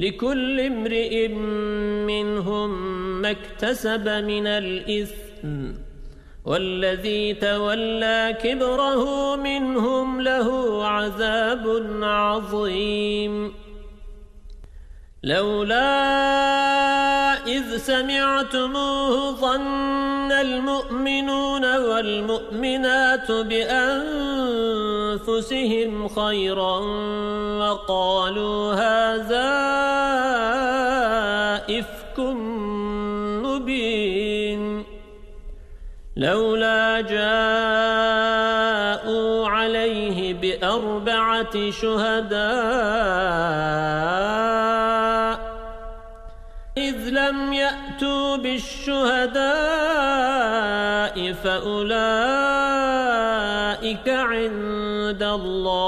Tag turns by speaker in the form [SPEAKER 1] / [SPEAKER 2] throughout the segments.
[SPEAKER 1] لكل امرئ منهم ما اكتسب من الإثم والذي تولى كبره منهم له عذاب عظيم. لولا إذ سمعتموه ظن المؤمنون والمؤمنات بأنفسهم خيرا وقالوا هذا إفك مبين. لولا جاءوا عليه بأربعة شهداء إذ لم يأتوا بالشهداء فأولئك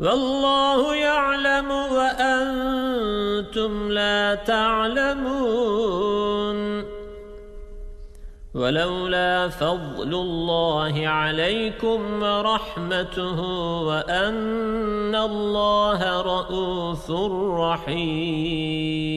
[SPEAKER 1] والله يعلم وأنتم لا تعلمون. ولولا فضل الله عليكم ورحمته وأن الله رؤوف رحيم.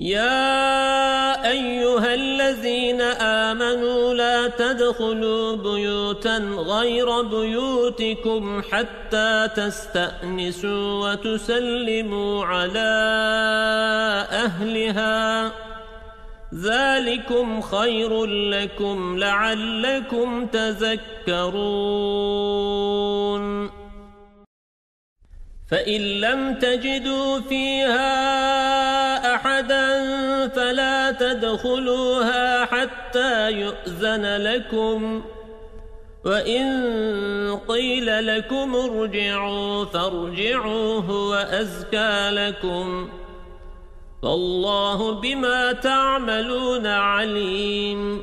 [SPEAKER 1] يا أيها الذين آمنوا لا تدخلوا بيوتا غير بيوتكم حتى تستأنسوا وتسلموا على أهلها. ذلكم خير لكم لعلكم تذكرون. فإن لم تجدوا فيها أحدا فلا تدخلوها حتى يؤذن لكم وَإِن قِيلَ لَكُمْ ارْجِعُوا فَارْجِعُوا هُوَ أَزْكَى لَكُمْ فالله بما تعملون عليم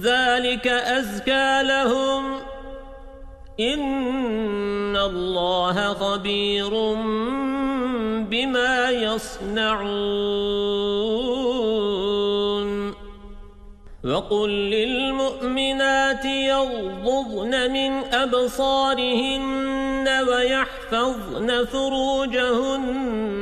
[SPEAKER 1] ذلك أزكى لهم. إن الله خبير بما يصنعون. وقل للمؤمنات يغضضن من أبصارهن ويحفظن فروجهن.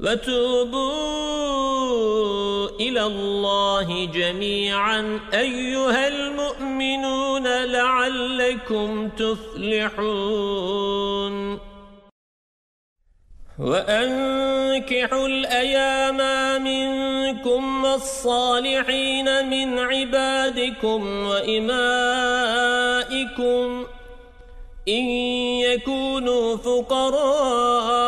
[SPEAKER 1] وتوبوا إلى الله جميعا أيها المؤمنون لعلكم تفلحون. وأنكحوا الأيام منكم والصالحين من عبادكم وإمائكم إن يكونوا فقراء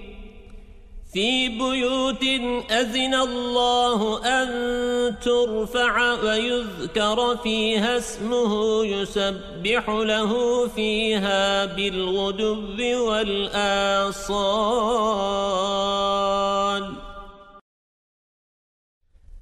[SPEAKER 1] في بيوت أذن الله أن ترفع ويذكر فيها اسمه يسبح له فيها بالغدب والآصال.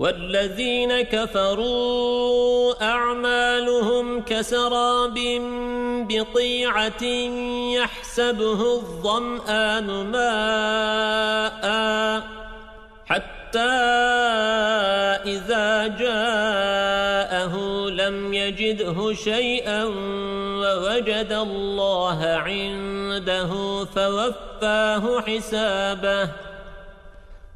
[SPEAKER 1] والذين كفروا أعمالهم كسراب بطيعة يحسبه الظمآن ماء حتى إذا جاءه لم يجده شيئا ووجد الله عنده فوفاه حسابه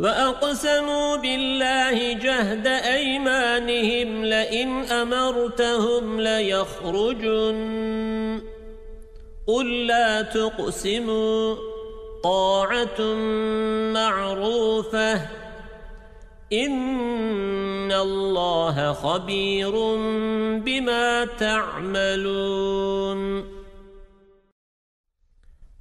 [SPEAKER 1] وأقسموا بالله جهد أيمانهم لئن أمرتهم ليخرجن. قل لا تقسموا طاعة معروفة. إن الله خبير بما تعملون.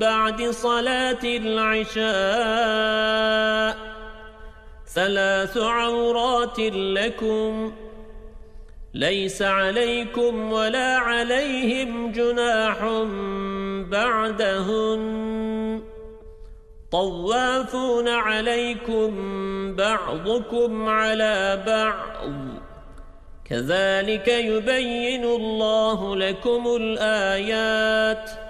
[SPEAKER 1] بعد صلاة العشاء ثلاث عورات لكم ليس عليكم ولا عليهم جناح بعدهن طوافون عليكم بعضكم على بعض كذلك يبين الله لكم الآيات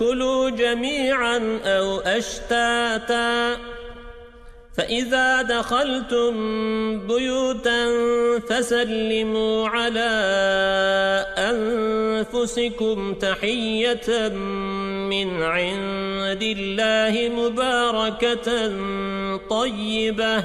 [SPEAKER 1] تأكلوا جميعا أو أشتاتا. فإذا دخلتم بيوتا فسلموا على أنفسكم تحية من عند الله مباركة طيبة.